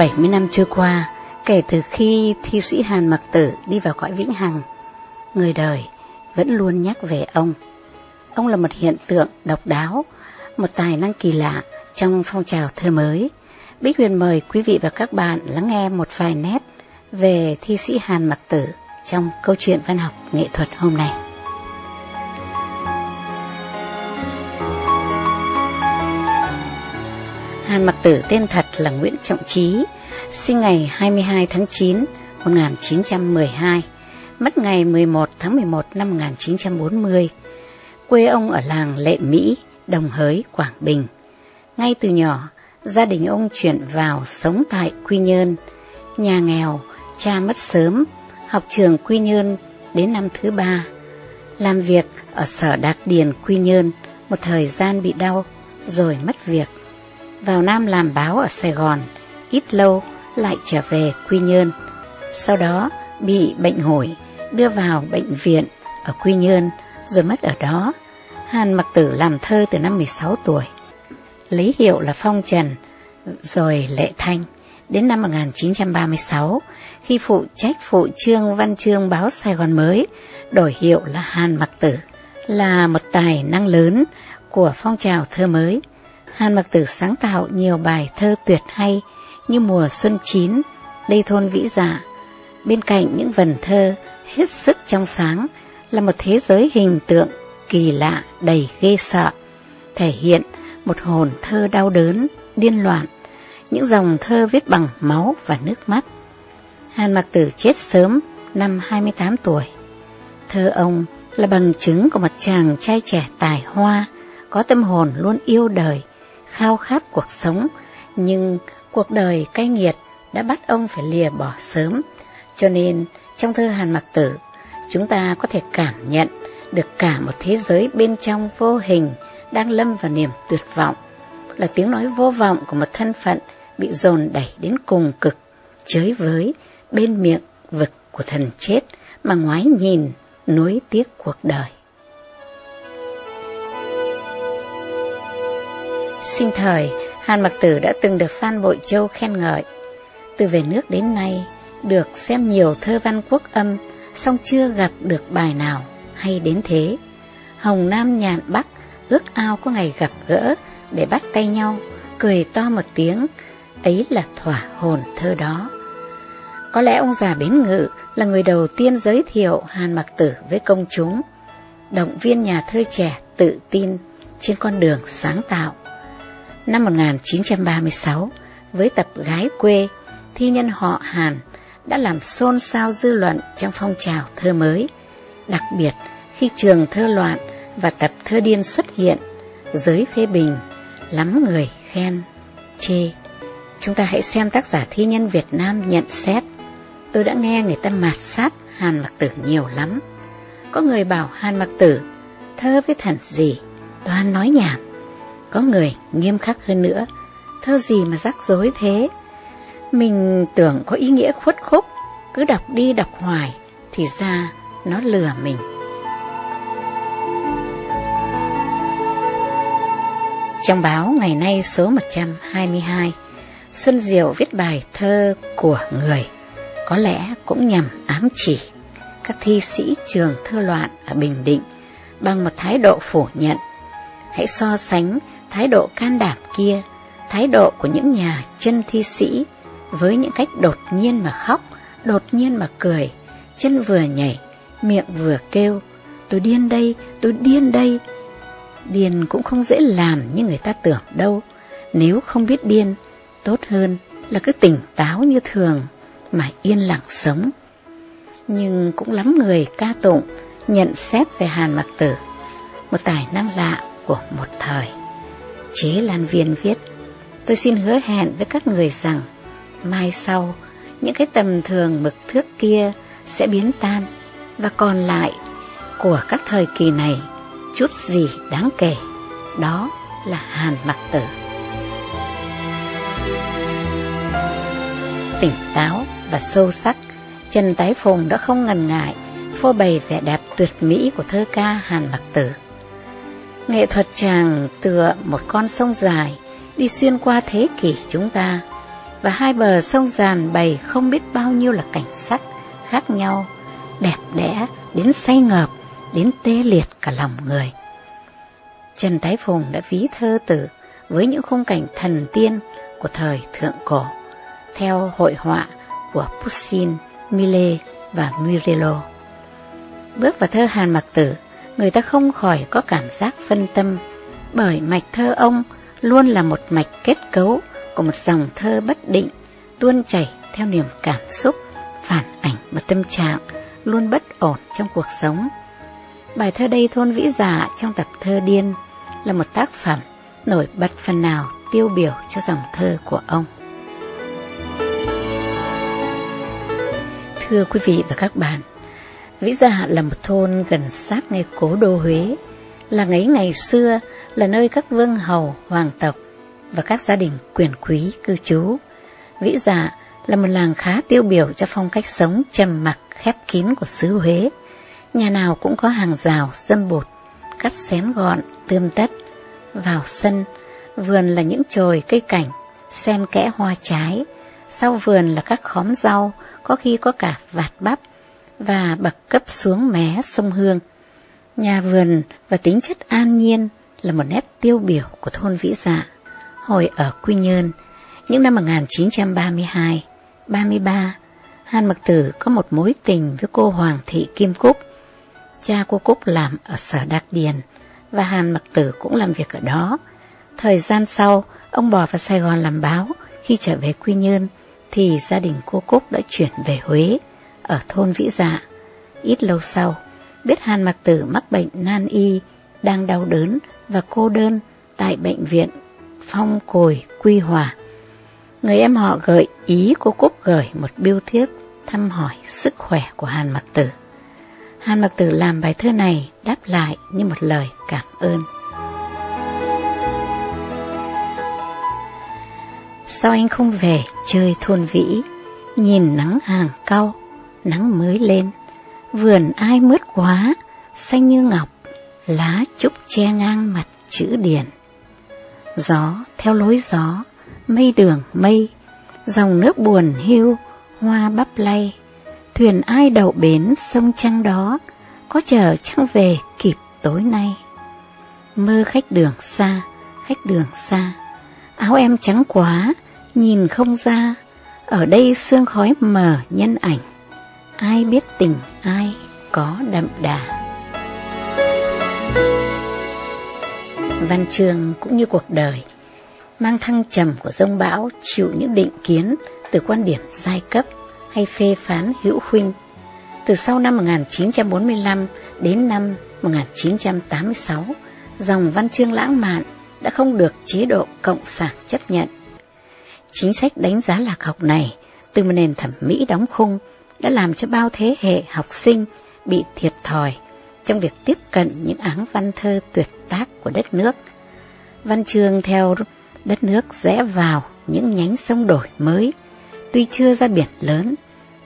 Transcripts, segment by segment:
70 năm trôi qua, kể từ khi thi sĩ Hàn Mặc Tử đi vào cõi vĩnh hằng, người đời vẫn luôn nhắc về ông. Ông là một hiện tượng độc đáo, một tài năng kỳ lạ trong phong trào thơ mới. Bích Huyền mời quý vị và các bạn lắng nghe một vài nét về thi sĩ Hàn Mặc Tử trong câu chuyện văn học nghệ thuật hôm nay. Hàn Mặc Tử tên thật là Nguyễn Trọng Trí, sinh ngày 22 tháng 9 1912, mất ngày 11 tháng 11 năm 1940. Quê ông ở làng Lệ Mỹ, Đồng Hới, Quảng Bình. Ngay từ nhỏ, gia đình ông chuyển vào sống tại Quy Nhơn. Nhà nghèo, cha mất sớm, học trường Quy Nhơn đến năm thứ ba. Làm việc ở sở Đạc Điền Quy Nhơn một thời gian bị đau, rồi mất việc. Vào Nam làm báo ở Sài Gòn, ít lâu lại trở về Quy Nhơn. Sau đó bị bệnh hổi, đưa vào bệnh viện ở Quy Nhơn, rồi mất ở đó. Hàn Mặc Tử làm thơ từ năm 16 tuổi. Lấy hiệu là Phong Trần, rồi Lệ Thanh. Đến năm 1936, khi phụ trách phụ trương văn chương báo Sài Gòn mới, đổi hiệu là Hàn Mặc Tử, là một tài năng lớn của phong trào thơ mới. Hàn Mặc Tử sáng tạo nhiều bài thơ tuyệt hay như Mùa Xuân Chín, Đây Thôn Vĩ Dạ. Bên cạnh những vần thơ hết sức trong sáng là một thế giới hình tượng kỳ lạ đầy ghê sợ, thể hiện một hồn thơ đau đớn, điên loạn, những dòng thơ viết bằng máu và nước mắt. Hàn Mặc Tử chết sớm, năm 28 tuổi. Thơ ông là bằng chứng của một chàng trai trẻ tài hoa, có tâm hồn luôn yêu đời, khao khát cuộc sống, nhưng cuộc đời cay nghiệt đã bắt ông phải lìa bỏ sớm. Cho nên, trong thơ Hàn Mặc Tử, chúng ta có thể cảm nhận được cả một thế giới bên trong vô hình đang lâm vào niềm tuyệt vọng, là tiếng nói vô vọng của một thân phận bị dồn đẩy đến cùng cực, chới với bên miệng vực của thần chết mà ngoái nhìn nuối tiếc cuộc đời. Sinh thời, Hàn Mặc Tử đã từng được Phan Bội Châu khen ngợi. Từ về nước đến nay, được xem nhiều thơ văn quốc âm, song chưa gặp được bài nào hay đến thế. Hồng Nam nhạn Bắc ước ao có ngày gặp gỡ để bắt tay nhau, cười to một tiếng, ấy là thỏa hồn thơ đó. Có lẽ ông già Bến Ngự là người đầu tiên giới thiệu Hàn Mặc Tử với công chúng, động viên nhà thơ trẻ tự tin trên con đường sáng tạo. Năm 1936, với tập Gái quê, thi nhân họ Hàn đã làm xôn xao dư luận trong phong trào thơ mới, đặc biệt khi trường thơ loạn và tập thơ điên xuất hiện, giới phê bình, lắm người khen, chê. Chúng ta hãy xem tác giả thi nhân Việt Nam nhận xét. Tôi đã nghe người ta mạt sát Hàn Mặc Tử nhiều lắm. Có người bảo Hàn Mặc Tử thơ với thần gì, toàn nói nhảm. Có người nghiêm khắc hơn nữa, thơ gì mà rắc rối thế. Mình tưởng có ý nghĩa khuất khúc, cứ đọc đi đọc hoài, thì ra nó lừa mình. Trong báo ngày nay số 122, Xuân Diệu viết bài thơ của người, có lẽ cũng nhằm ám chỉ các thi sĩ trường thơ loạn ở Bình Định bằng một thái độ phủ nhận. Hãy so sánh thái độ can đảm kia, thái độ của những nhà chân thi sĩ với những cách đột nhiên mà khóc, đột nhiên mà cười, chân vừa nhảy, miệng vừa kêu, tôi điên đây, tôi điên đây. Điên cũng không dễ làm như người ta tưởng đâu, nếu không biết điên Tốt hơn là cứ tỉnh táo như thường mà yên lặng sống. Nhưng cũng lắm người ca tụng, nhận xét về Hàn Mặc Tử, một tài năng lạ của một thời. Chế Lan Viên viết, tôi xin hứa hẹn với các người rằng, mai sau, những cái tầm thường mực thước kia sẽ biến tan, và còn lại của các thời kỳ này, chút gì đáng kể, đó là Hàn Mặc Tử. tỉnh táo và sâu sắc, Trần Tái Phùng đã không ngần ngại phô bày vẻ đẹp tuyệt mỹ của thơ ca Hàn Mặc Tử. Nghệ thuật chàng tựa một con sông dài đi xuyên qua thế kỷ chúng ta, và hai bờ sông giàn bày không biết bao nhiêu là cảnh sắc khác nhau, đẹp đẽ đến say ngợp, đến tê liệt cả lòng người. Trần Thái Phùng đã ví thơ tử với những khung cảnh thần tiên của thời thượng cổ, theo hội họa của Pushkin, Mille và Murillo. Bước vào thơ Hàn Mặc Tử, người ta không khỏi có cảm giác phân tâm, bởi mạch thơ ông luôn là một mạch kết cấu của một dòng thơ bất định, tuôn chảy theo niềm cảm xúc, phản ảnh một tâm trạng luôn bất ổn trong cuộc sống. Bài thơ đây thôn vĩ giả trong tập thơ điên là một tác phẩm nổi bật phần nào tiêu biểu cho dòng thơ của ông. Thưa quý vị và các bạn, Vĩ Dạ là một thôn gần sát ngay cố đô Huế. Làng ấy ngày xưa là nơi các vương hầu, hoàng tộc và các gia đình quyền quý cư trú. Vĩ Dạ là một làng khá tiêu biểu cho phong cách sống trầm mặc khép kín của xứ Huế. Nhà nào cũng có hàng rào, dâm bột, cắt xén gọn, tươm tất. Vào sân, vườn là những chồi cây cảnh, xen kẽ hoa trái. Sau vườn là các khóm rau, có khi có cả vạt bắp và bậc cấp xuống mé sông Hương. Nhà vườn và tính chất an nhiên là một nét tiêu biểu của thôn Vĩ Dạ. Hồi ở Quy Nhơn, những năm 1932, 33, Hàn Mặc Tử có một mối tình với cô Hoàng Thị Kim Cúc. Cha cô Cúc làm ở sở Đạc Điền và Hàn Mặc Tử cũng làm việc ở đó. Thời gian sau, ông bò vào Sài Gòn làm báo. Khi trở về Quy Nhơn, thì gia đình cô Cúc đã chuyển về Huế, ở thôn Vĩ Dạ. Ít lâu sau, biết Hàn Mặc Tử mắc bệnh nan y, đang đau đớn và cô đơn tại bệnh viện Phong Cồi Quy Hòa. Người em họ gợi ý cô Cúc gửi một biêu thiếp thăm hỏi sức khỏe của Hàn Mặc Tử. Hàn Mặc Tử làm bài thơ này đáp lại như một lời cảm ơn. Sao anh không về chơi thôn vĩ, nhìn nắng hàng cau, nắng mới lên, vườn ai mướt quá, xanh như ngọc, lá trúc che ngang mặt chữ điển. Gió theo lối gió, mây đường mây, dòng nước buồn hiu, hoa bắp lay, thuyền ai đậu bến sông trăng đó, có chờ trăng về kịp tối nay. Mơ khách đường xa, khách đường xa, áo em trắng quá, nhìn không ra, ở đây sương khói mờ nhân ảnh, ai biết tình ai có đậm đà. Văn chương cũng như cuộc đời, mang thăng trầm của dông bão chịu những định kiến từ quan điểm giai cấp hay phê phán hữu huynh. Từ sau năm 1945 đến năm 1986, dòng văn chương lãng mạn đã không được chế độ Cộng sản chấp nhận. Chính sách đánh giá lạc học này từ một nền thẩm mỹ đóng khung đã làm cho bao thế hệ học sinh bị thiệt thòi trong việc tiếp cận những áng văn thơ tuyệt tác của đất nước. Văn chương theo đất nước rẽ vào những nhánh sông đổi mới. Tuy chưa ra biển lớn,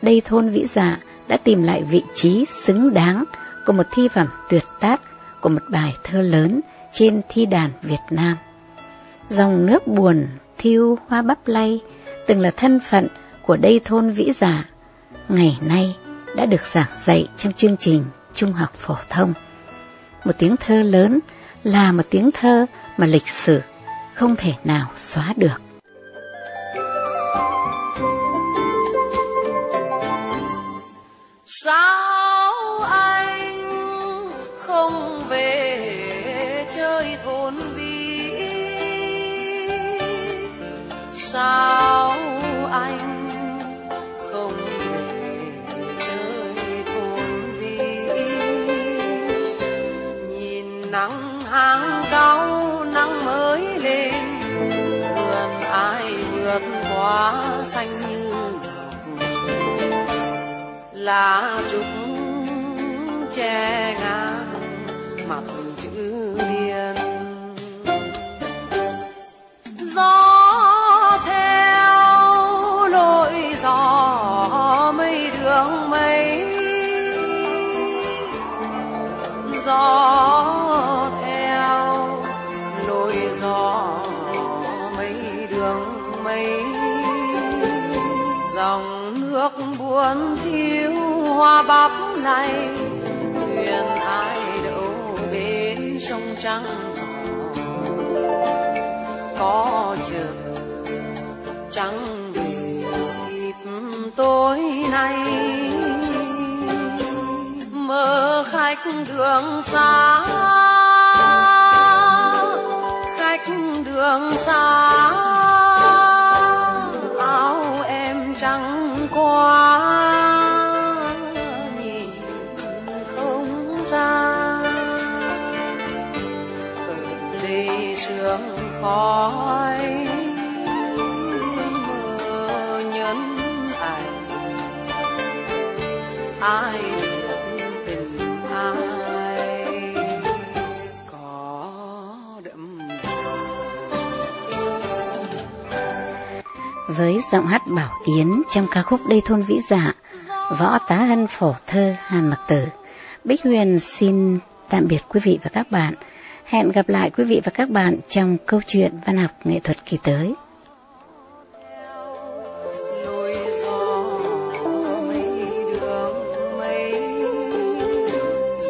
đây thôn vĩ dạ đã tìm lại vị trí xứng đáng của một thi phẩm tuyệt tác của một bài thơ lớn trên thi đàn Việt Nam. Dòng nước buồn thiêu hoa bắp lay từng là thân phận của đây thôn vĩ giả ngày nay đã được giảng dạy trong chương trình trung học phổ thông. Một tiếng thơ lớn là một tiếng thơ mà lịch sử không thể nào xóa được. Xanh như lá trúc che ngàn hoa bắp này, thuyền ai đậu bên sông trắng. Có chờ trắng dịp tối nay, mơ khách đường xa. Khách đường xa. Với giọng hát Bảo Yến trong ca khúc Đây thôn vĩ dạ, võ tá hân phổ thơ Hàn Mặc Tử. Bích Huyền xin tạm biệt quý vị và các bạn. Hẹn gặp lại quý vị và các bạn trong câu chuyện văn học nghệ thuật kỳ tới.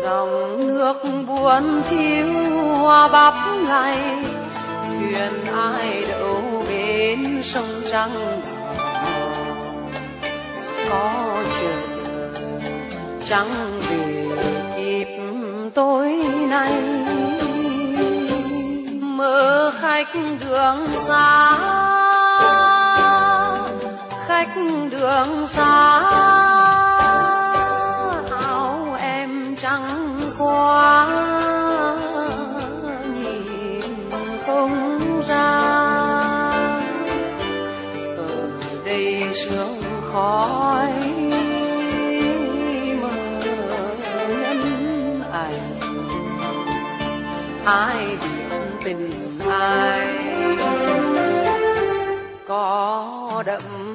dòng nước buồn thiếu hoa bắp ngày thuyền ai sông trắng có chờ trắng về kịp tối nay. Mơ khách đường xa, khách đường xa. Đầy sương khói mờ nhân ảnh ai biết tình ai có đậm